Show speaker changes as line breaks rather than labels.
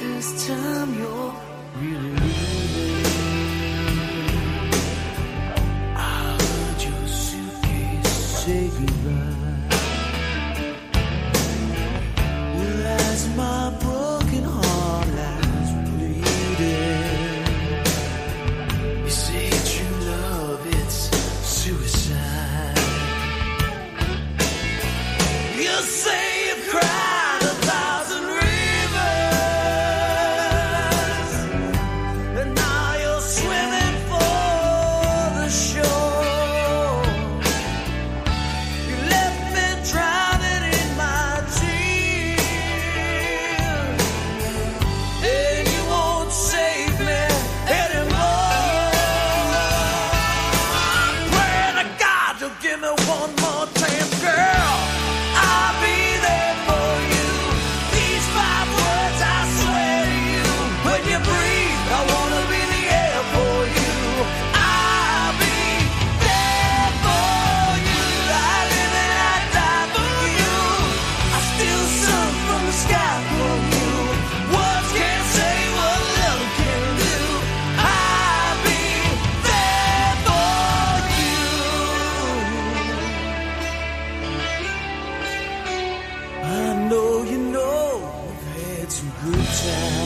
this time you're really leaving. I heard your suitcase say goodbye. Well, as my broken heart lies bleeding, you say true love, it's suicide. You say. time.